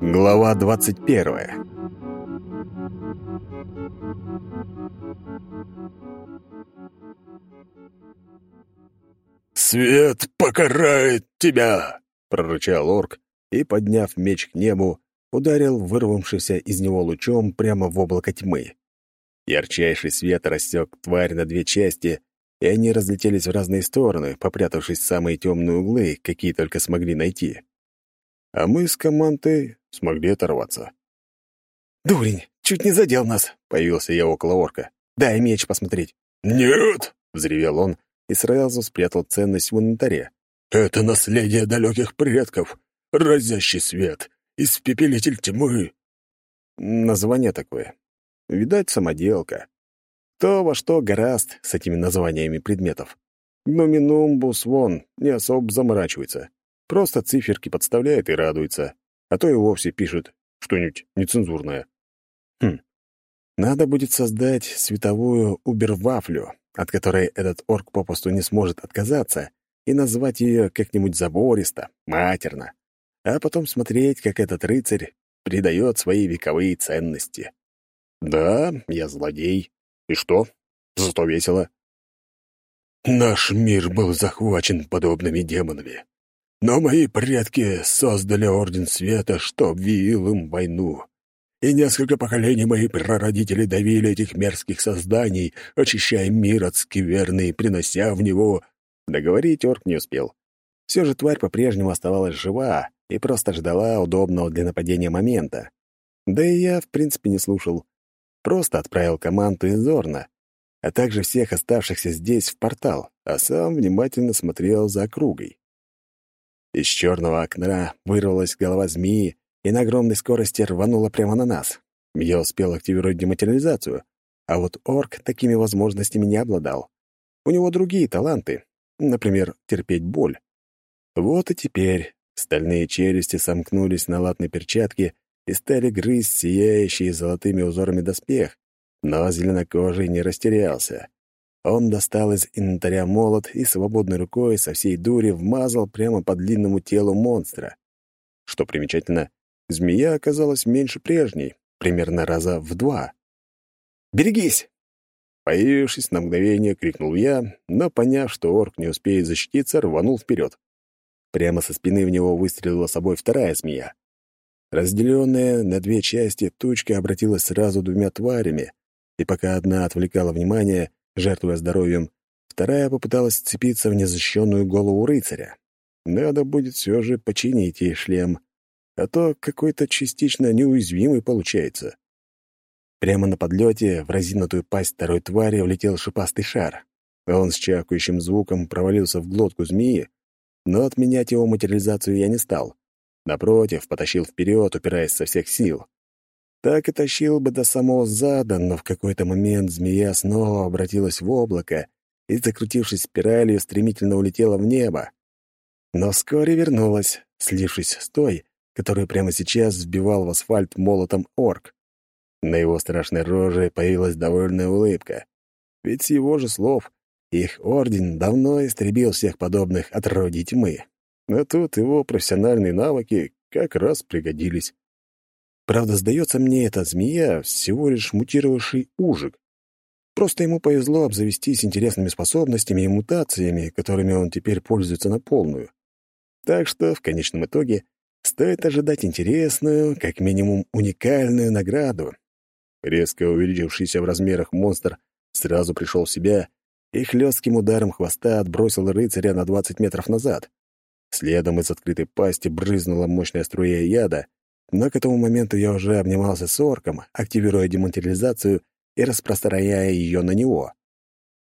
Глава двадцать первая «Свет покарает тебя!» — прорычал орк и, подняв меч к небу, ударил вырвавшимся из него лучом прямо в облако тьмы. Ярчайший свет рассек тварь на две части, и они разлетелись в разные стороны, попрятавшись в самые темные углы, какие только смогли найти. А мы с командой смогли оторваться. «Дурень, чуть не задел нас!» — появился я около орка. «Дай меч посмотреть». «Нет!» — взревел он и сразу спрятал ценность в инвентаре. «Это наследие далеких предков, разящий свет, испепелитель тьмы». Название такое. Видать, самоделка. То, во что гораст с этими названиями предметов. Гноминумбус вон не особо заморачивается. Просто циферки подставляет и радуется. А то и вовсе пишет что-нибудь нецензурное. Хм. Надо будет создать световую убервафлю, от которой этот орк попросту не сможет отказаться, и назвать ее как-нибудь забористо, матерно, а потом смотреть, как этот рыцарь придает свои вековые ценности. Да, я злодей. И что? Зато весело. Наш мир был захвачен подобными демонами. Но мои предки создали Орден Света, что объявил им войну. И несколько поколений мои прародители давили этих мерзких созданий, очищая мир от скверны и принося в него... Договорить орк не успел. Все же тварь по-прежнему оставалась жива и просто ждала удобного для нападения момента. Да и я, в принципе, не слушал. Просто отправил команду из Зорна, а также всех оставшихся здесь в портал, а сам внимательно смотрел за округой. Из черного окна вырвалась голова змеи и на огромной скорости рванула прямо на нас. Я успел активировать дематериализацию, а вот орк такими возможностями не обладал. У него другие таланты, например, терпеть боль. Вот и теперь стальные челюсти сомкнулись на латной перчатке и стали грызть сияющие золотыми узорами доспех, но зеленокожий не растерялся. Он достал из инвентаря молот и свободной рукой со всей дури вмазал прямо по длинному телу монстра. Что примечательно, змея оказалась меньше прежней, примерно раза в два. «Берегись!» Появившись на мгновение, крикнул я, но, поняв, что орк не успеет защититься, рванул вперед. Прямо со спины в него выстрелила собой вторая змея. Разделенная на две части, тучка обратилась сразу двумя тварями, и пока одна отвлекала внимание, жертвуя здоровьем, вторая попыталась сцепиться в незащищенную голову рыцаря. Надо будет все же починить ей шлем, а то какой-то частично неуязвимый получается. Прямо на подлете в разинутую пасть второй твари влетел шипастый шар. Он с чакающим звуком провалился в глотку змеи, но отменять его материализацию я не стал. Напротив, потащил вперед, упираясь со всех сил. Так и тащил бы до самого зада, но в какой-то момент змея снова обратилась в облако и, закрутившись спиралью, стремительно улетела в небо. Но вскоре вернулась, слившись с той, которую прямо сейчас сбивал в асфальт молотом орк. На его страшной роже появилась довольная улыбка. Ведь с его же слов их орден давно истребил всех подобных отродий тьмы. А тут его профессиональные навыки как раз пригодились. Правда, сдается мне, эта змея всего лишь мутировавший ужик. Просто ему повезло обзавестись интересными способностями и мутациями, которыми он теперь пользуется на полную. Так что, в конечном итоге, стоит ожидать интересную, как минимум уникальную награду. Резко увеличившийся в размерах монстр сразу пришел в себя и хлестким ударом хвоста отбросил рыцаря на 20 метров назад. Следом из открытой пасти брызнула мощная струя яда, но к этому моменту я уже обнимался с орком, активируя дематериализацию и распространяя ее на него.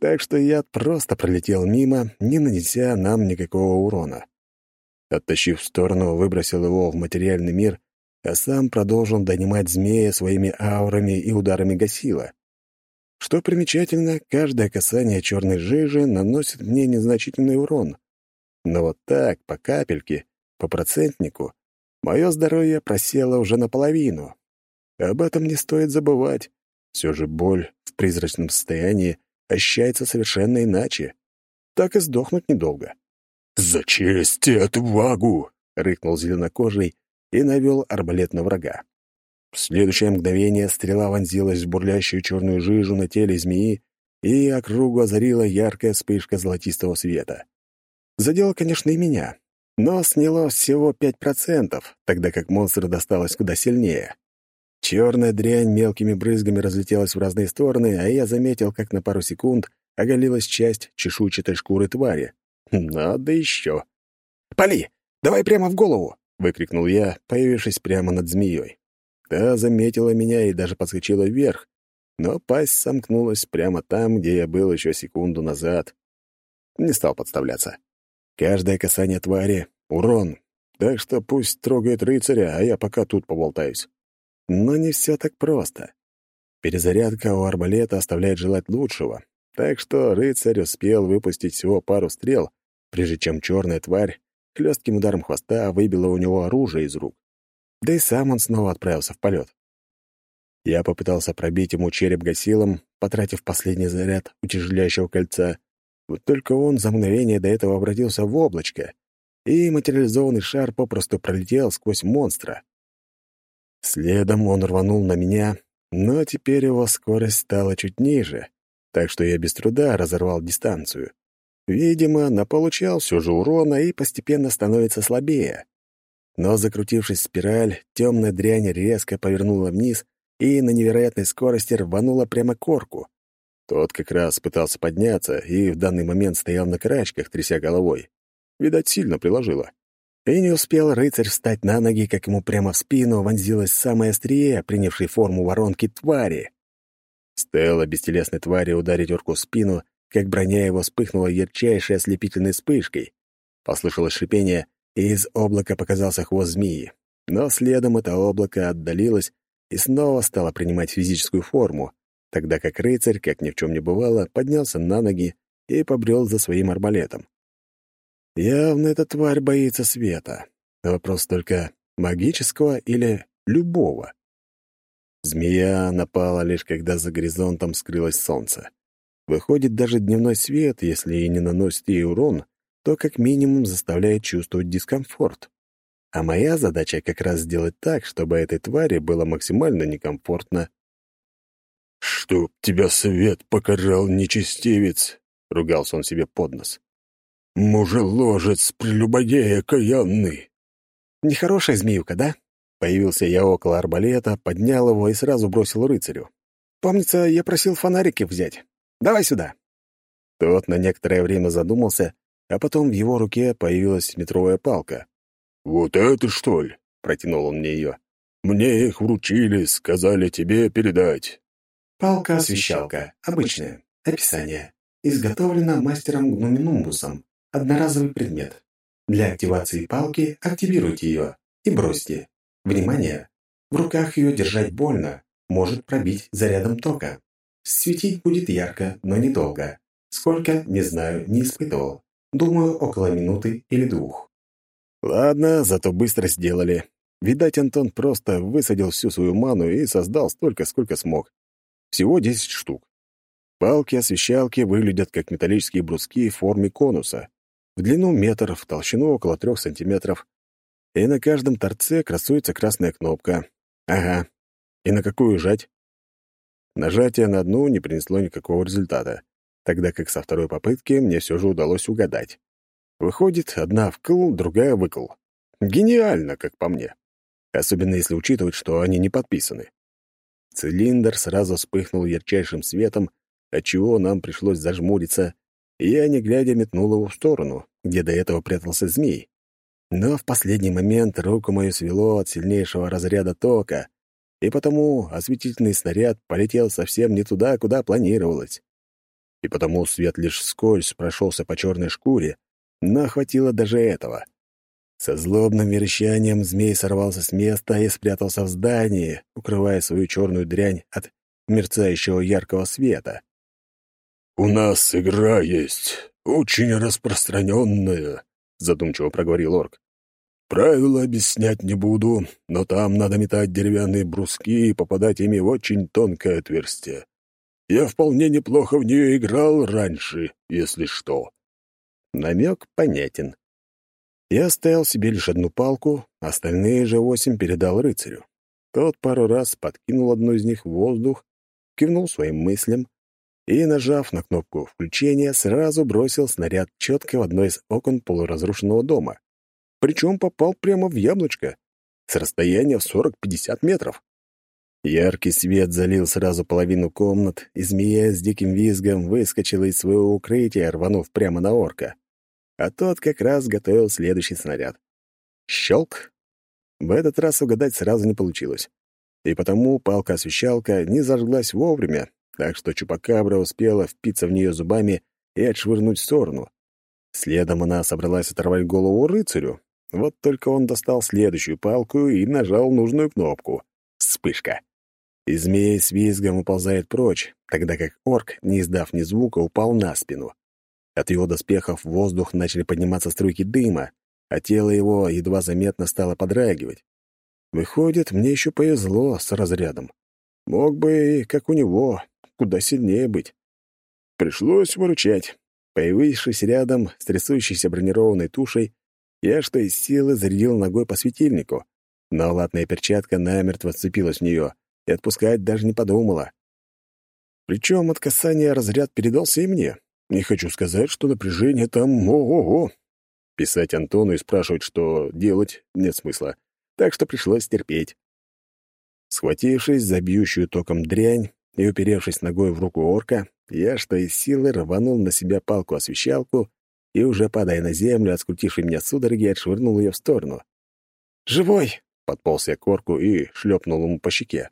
Так что яд просто пролетел мимо, не нанеся нам никакого урона. Оттащив в сторону, выбросил его в материальный мир, а сам продолжил донимать змея своими аурами и ударами гасила. Что примечательно, каждое касание черной жижи наносит мне незначительный урон — но вот так, по капельке, по процентнику, мое здоровье просело уже наполовину. Об этом не стоит забывать. Все же боль в призрачном состоянии ощущается совершенно иначе. Так и сдохнуть недолго. «За честь и отвагу!» — рыкнул зеленокожий и навел арбалет на врага. В следующее мгновение стрела вонзилась в бурлящую черную жижу на теле змеи, и округу озарила яркая вспышка золотистого света. Задело, конечно, и меня, но сняло всего пять процентов, тогда как монстру досталось куда сильнее. Черная дрянь мелкими брызгами разлетелась в разные стороны, а я заметил, как на пару секунд оголилась часть чешуйчатой шкуры твари. Надо еще. «Пали! Давай прямо в голову!» — выкрикнул я, появившись прямо над змеей. Та заметила меня и даже подскочила вверх, но пасть сомкнулась прямо там, где я был еще секунду назад. Не стал подставляться. Каждое касание твари — урон, так что пусть трогает рыцаря, а я пока тут поболтаюсь. Но не все так просто. Перезарядка у арбалета оставляет желать лучшего, так что рыцарь успел выпустить всего пару стрел, прежде чем черная тварь хлестким ударом хвоста выбила у него оружие из рук. Да и сам он снова отправился в полет. Я попытался пробить ему череп гасилом, потратив последний заряд утяжеляющего кольца. Вот только он за мгновение до этого обратился в облачко, и материализованный шар попросту пролетел сквозь монстра. Следом он рванул на меня, но теперь его скорость стала чуть ниже, так что я без труда разорвал дистанцию. Видимо, наполучал все же урона и постепенно становится слабее. Но, закрутившись в спираль, темная дрянь резко повернула вниз и на невероятной скорости рванула прямо к орку. Тот как раз пытался подняться и в данный момент стоял на карачках, тряся головой. Видать, сильно приложило. И не успел рыцарь встать на ноги, как ему прямо в спину вонзилась самая острие, принявшей форму воронки твари. Стоило бестелесной твари ударить орку в спину, как броня его вспыхнула ярчайшей ослепительной вспышкой. Послышалось шипение, и из облака показался хвост змеи. Но следом это облако отдалилось и снова стало принимать физическую форму, тогда как рыцарь, как ни в чем не бывало, поднялся на ноги и побрел за своим арбалетом. Явно эта тварь боится света. Вопрос только магического или любого. Змея напала лишь когда за горизонтом скрылось солнце. Выходит, даже дневной свет, если и не наносит ей урон, то как минимум заставляет чувствовать дискомфорт. А моя задача как раз сделать так, чтобы этой твари было максимально некомфортно. «Чтоб тебя свет покарал, нечестивец!» — ругался он себе под нос. «Мужеложец, прелюбодей окаянный!» «Нехорошая змеюка, да?» Появился я около арбалета, поднял его и сразу бросил рыцарю. «Помнится, я просил фонарики взять. Давай сюда». Тот на некоторое время задумался, а потом в его руке появилась метровая палка. «Вот это что ли?» — протянул он мне ее. «Мне их вручили, сказали тебе передать». Палка-освещалка. Обычная. Описание. Изготовлена мастером Гнуминумбусом. Одноразовый предмет. Для активации палки активируйте ее и бросьте. Внимание! В руках ее держать больно, может пробить зарядом тока. Светить будет ярко, но недолго. Сколько, не знаю, не испытывал. Думаю, около минуты или двух. Ладно, зато быстро сделали. Видать, Антон просто высадил всю свою ману и создал столько, сколько смог. Всего 10 штук. Палки-освещалки выглядят как металлические бруски в форме конуса в длину метр, в толщину около трех сантиметров. И на каждом торце красуется красная кнопка. Ага. И на какую жать? Нажатие на одну не принесло никакого результата, тогда как со второй попытки мне все же удалось угадать. Выходит, одна вкл, другая выкл. Гениально, как по мне. Особенно если учитывать, что они не подписаны. Цилиндр сразу вспыхнул ярчайшим светом, отчего нам пришлось зажмуриться и я, не глядя, метнул его в сторону, где до этого прятался змей. Но в последний момент руку мою свело от сильнейшего разряда тока, и потому осветительный снаряд полетел совсем не туда, куда планировалось. И потому свет лишь вскользь прошелся по черной шкуре, но хватило даже этого. Со злобным верещанием змей сорвался с места и спрятался в здании, укрывая свою черную дрянь от мерцающего яркого света. «У нас игра есть, очень распространенная», — задумчиво проговорил орк. «Правила объяснять не буду, но там надо метать деревянные бруски и попадать ими в очень тонкое отверстие. Я вполне неплохо в нее играл раньше, если что». Намек понятен. Я оставил себе лишь одну палку, остальные же восемь передал рыцарю. Тот пару раз подкинул одну из них в воздух, кивнул своим мыслям и, нажав на кнопку включения, сразу бросил снаряд четко в одно из окон полуразрушенного дома. Причем попал прямо в яблочко, с расстояния в 40-50 метров. Яркий свет залил сразу половину комнат, и змея с диким визгом выскочила из своего укрытия, рванув прямо на орка. А тот как раз готовил следующий снаряд. Щелк! В этот раз угадать сразу не получилось. И потому палка-освещалка не зажглась вовремя, так что Чупакабра успела впиться в нее зубами и отшвырнуть в сторону. Следом она собралась оторвать голову рыцарю. Вот только он достал следующую палку и нажал нужную кнопку. Вспышка. И змея с визгом уползает прочь, тогда как орк, не издав ни звука, упал на спину. От его доспехов в воздух начали подниматься струйки дыма, а тело его едва заметно стало подрагивать. Выходит, мне еще повезло с разрядом. Мог бы и, как у него, куда сильнее быть. Пришлось выручать. Появившись рядом с трясущейся бронированной тушей, я что из силы зарядил ногой по светильнику, но латная перчатка намертво сцепилась в нее и отпускать даже не подумала. Причем от касания разряд передался и мне. Не хочу сказать, что напряжение там ого-го. Писать Антону и спрашивать, что делать, нет смысла, так что пришлось терпеть. Схватившись за бьющую током дрянь и уперевшись ногой в руку орка, я, что из силы, рванул на себя палку-освещалку и, уже падая на землю, отскрутивший меня судороги, отшвырнул ее в сторону. «Живой!» — подполз я к орку и шлепнул ему по щеке.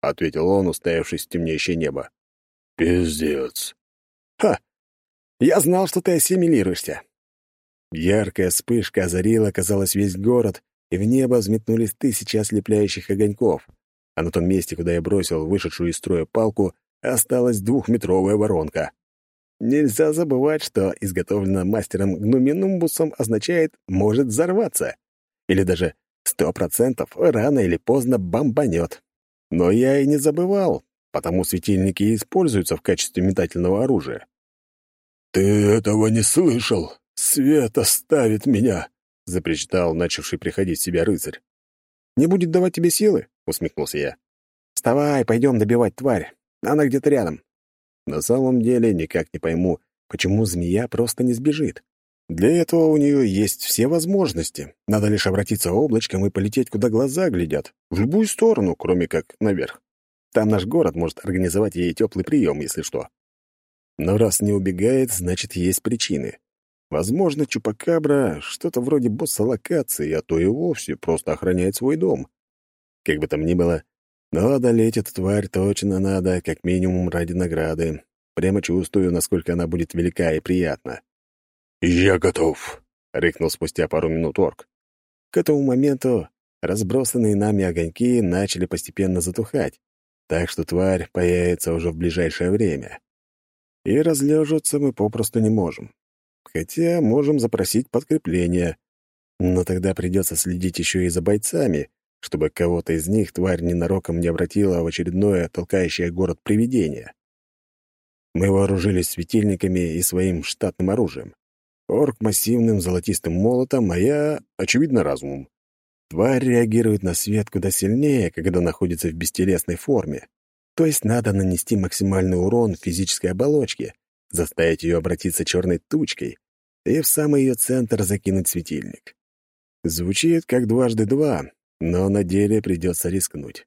ответил он, уставившись в темнеющее небо. «Пиздец!» «Ха! Я знал, что ты ассимилируешься!» Яркая вспышка озарила, казалось, весь город, и в небо взметнулись тысячи ослепляющих огоньков, а на том месте, куда я бросил вышедшую из строя палку, осталась двухметровая воронка. Нельзя забывать, что изготовлено мастером Гнуминумбусом означает «может взорваться». Или даже сто процентов рано или поздно бомбанет. Но я и не забывал, потому светильники используются в качестве метательного оружия. «Ты этого не слышал? Свет оставит меня!» — запричитал начавший приходить в себя рыцарь. «Не будет давать тебе силы?» — усмехнулся я. «Вставай, пойдем добивать тварь. Она где-то рядом». На самом деле никак не пойму, почему змея просто не сбежит. Для этого у нее есть все возможности. Надо лишь обратиться облачком и полететь, куда глаза глядят. В любую сторону, кроме как наверх. Там наш город может организовать ей теплый прием, если что. Но раз не убегает, значит, есть причины. Возможно, Чупакабра — что-то вроде босса локации, а то и вовсе просто охраняет свой дом. Как бы там ни было, но одолеть эту тварь точно надо, как минимум ради награды. Прямо чувствую, насколько она будет велика и приятна. «Я готов», — рыкнул спустя пару минут орк. К этому моменту разбросанные нами огоньки начали постепенно затухать, так что тварь появится уже в ближайшее время. И разлеживаться мы попросту не можем. Хотя можем запросить подкрепление, но тогда придется следить еще и за бойцами, чтобы кого-то из них тварь ненароком не обратила в очередное толкающее город привидение. Мы вооружились светильниками и своим штатным оружием. Орк массивным золотистым молотом, а я, очевидно, разумом. Тварь реагирует на свет куда сильнее, когда находится в бестелесной форме. То есть надо нанести максимальный урон физической оболочке, заставить ее обратиться черной тучкой и в самый ее центр закинуть светильник. Звучит как дважды два, но на деле придется рискнуть.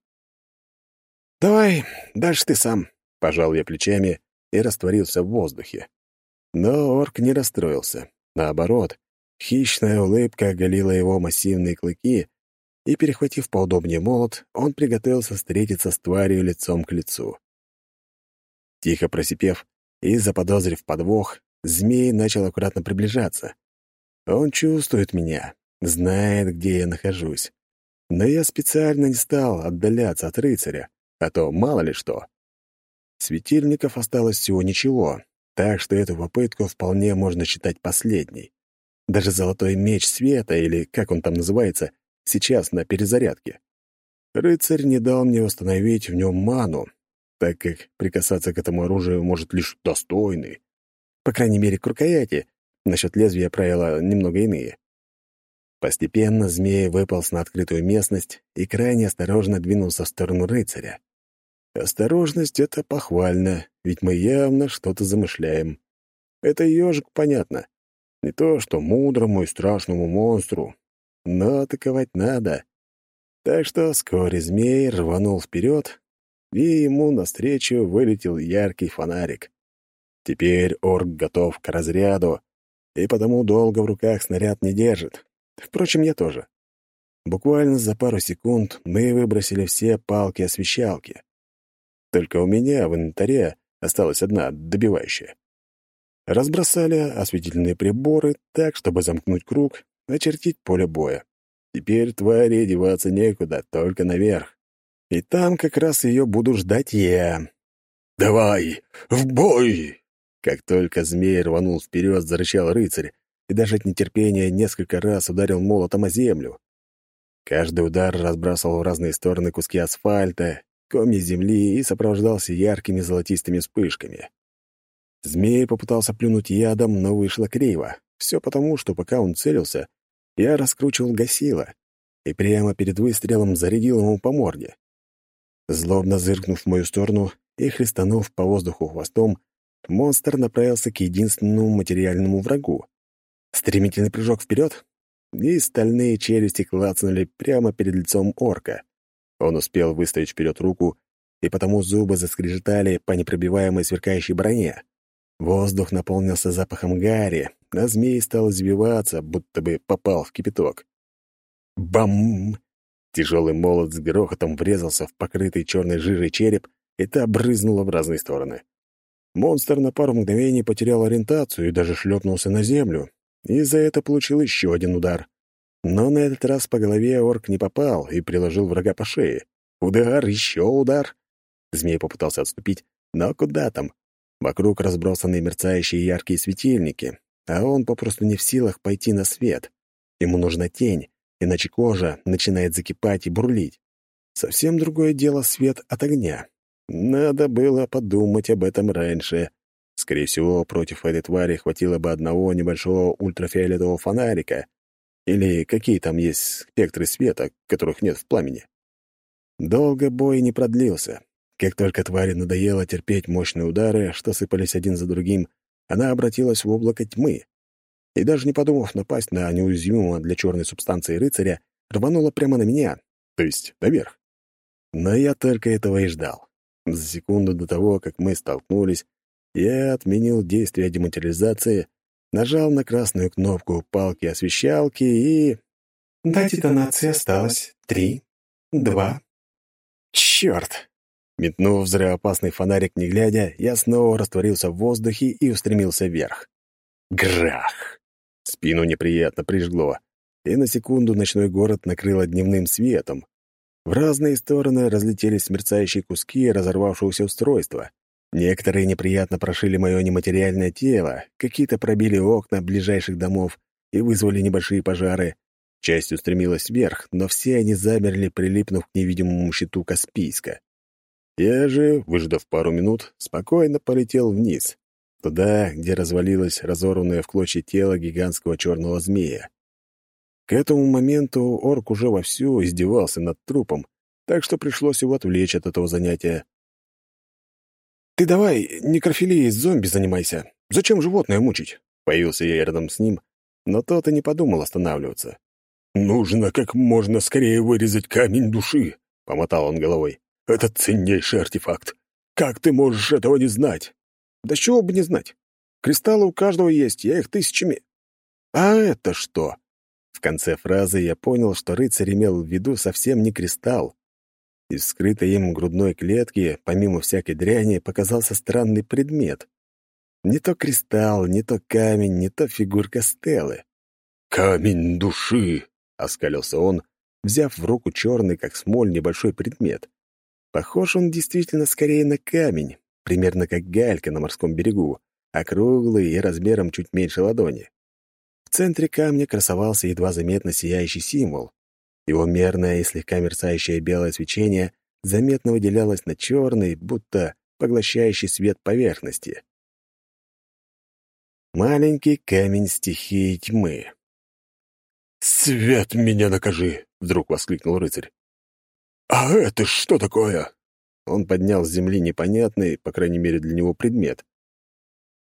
«Давай, дальше ты сам», — пожал я плечами и растворился в воздухе. Но орк не расстроился. Наоборот, хищная улыбка оголила его массивные клыки, и, перехватив поудобнее молот, он приготовился встретиться с тварью лицом к лицу. Тихо просипев и заподозрив подвох, змей начал аккуратно приближаться. Он чувствует меня, знает, где я нахожусь. Но я специально не стал отдаляться от рыцаря, а то мало ли что. Светильников осталось всего ничего, так что эту попытку вполне можно считать последней. Даже золотой меч света, или как он там называется, сейчас на перезарядке. Рыцарь не дал мне восстановить в нем ману, так как прикасаться к этому оружию может лишь достойный. По крайней мере, к рукояти, Насчет лезвия правила немного иные. Постепенно змей выполз на открытую местность и крайне осторожно двинулся в сторону рыцаря. Осторожность — это похвально, ведь мы явно что-то замышляем. Это ежик понятно. Не то, что мудрому и страшному монстру, но атаковать надо. Так что вскоре змей рванул вперед, и ему навстречу вылетел яркий фонарик. Теперь орк готов к разряду, и потому долго в руках снаряд не держит. Впрочем, я тоже. Буквально за пару секунд мы выбросили все палки-освещалки. Только у меня в инвентаре осталась одна добивающая. Разбросали осветительные приборы так, чтобы замкнуть круг, очертить поле боя. Теперь твари деваться некуда, только наверх. И там как раз ее буду ждать я. «Давай, в бой!» Как только змей рванул вперед, зарычал рыцарь, и даже от нетерпения несколько раз ударил молотом о землю. Каждый удар разбрасывал в разные стороны куски асфальта, комья земли и сопровождался яркими золотистыми вспышками. Змей попытался плюнуть ядом, но вышло криво. Все потому, что пока он целился, я раскручивал гасила и прямо перед выстрелом зарядил ему по морде. Злобно зыркнув в мою сторону и хлестанув по воздуху хвостом, монстр направился к единственному материальному врагу. Стремительный прыжок вперед, и стальные челюсти клацнули прямо перед лицом орка. Он успел выставить вперед руку, и потому зубы заскрежетали по непробиваемой сверкающей броне. Воздух наполнился запахом гари, а змей стал извиваться, будто бы попал в кипяток. Бам! Тяжелый молот с грохотом врезался в покрытый черной жирой череп, и та брызнула в разные стороны. Монстр на пару мгновений потерял ориентацию и даже шлепнулся на землю, и за это получил еще один удар. Но на этот раз по голове орк не попал и приложил врага по шее. Удар, еще удар. Змей попытался отступить, но куда там? Вокруг разбросаны мерцающие яркие светильники, а он попросту не в силах пойти на свет. Ему нужна тень, иначе кожа начинает закипать и бурлить. Совсем другое дело свет от огня. Надо было подумать об этом раньше. Скорее всего, против этой твари хватило бы одного небольшого ультрафиолетового фонарика, или какие там есть спектры света, которых нет в пламени. Долго бой не продлился. Как только твари надоело терпеть мощные удары, что сыпались один за другим, она обратилась в облако тьмы. И даже не подумав напасть на неуязвимого для черной субстанции рыцаря, рванула прямо на меня, то есть наверх. Но я только этого и ждал. За секунду до того, как мы столкнулись, я отменил действие дематериализации нажал на красную кнопку палки-освещалки и... До детонации осталось три, два... Черт! Метнув взрывоопасный фонарик, не глядя, я снова растворился в воздухе и устремился вверх. Грах! Спину неприятно прижгло, и на секунду ночной город накрыло дневным светом. В разные стороны разлетелись мерцающие куски разорвавшегося устройства. Некоторые неприятно прошили мое нематериальное тело, какие-то пробили окна ближайших домов и вызвали небольшие пожары. Часть устремилась вверх, но все они замерли, прилипнув к невидимому щиту Каспийска. Я же, выждав пару минут, спокойно полетел вниз, туда, где развалилось разорванное в клочья тело гигантского черного змея. К этому моменту орк уже вовсю издевался над трупом, так что пришлось его отвлечь от этого занятия. «Ты давай некрофилией зомби занимайся. Зачем животное мучить?» Появился я рядом с ним, но тот и не подумал останавливаться. «Нужно как можно скорее вырезать камень души», — помотал он головой. «Это ценнейший артефакт. Как ты можешь этого не знать?» «Да чего бы не знать? Кристаллы у каждого есть, я их тысячами». «А это что?» В конце фразы я понял, что рыцарь имел в виду совсем не кристалл, из скрытой им грудной клетки, помимо всякой дряни, показался странный предмет. Не то кристалл, не то камень, не то фигурка Стеллы. «Камень души!» — оскалился он, взяв в руку черный, как смоль, небольшой предмет. Похож он действительно скорее на камень, примерно как галька на морском берегу, округлый и размером чуть меньше ладони. В центре камня красовался едва заметно сияющий символ. Его мерное и слегка мерцающее белое свечение заметно выделялось на черной, будто поглощающий свет поверхности. Маленький камень стихии тьмы. «Свет меня накажи!» — вдруг воскликнул рыцарь. «А это что такое?» Он поднял с земли непонятный, по крайней мере для него, предмет.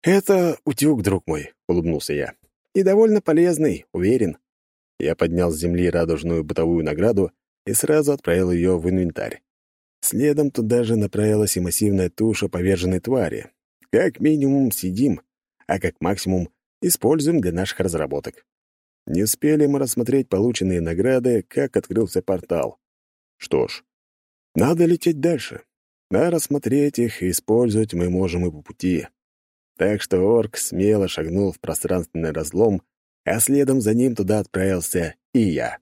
«Это утюг, друг мой», — улыбнулся я. «И довольно полезный, уверен». Я поднял с земли радужную бытовую награду и сразу отправил ее в инвентарь. Следом туда же направилась и массивная туша поверженной твари. Как минимум сидим, а как максимум используем для наших разработок. Не успели мы рассмотреть полученные награды, как открылся портал. Что ж, надо лететь дальше. А рассмотреть их и использовать мы можем и по пути. Так что орк смело шагнул в пространственный разлом, а следом за ним туда отправился и я.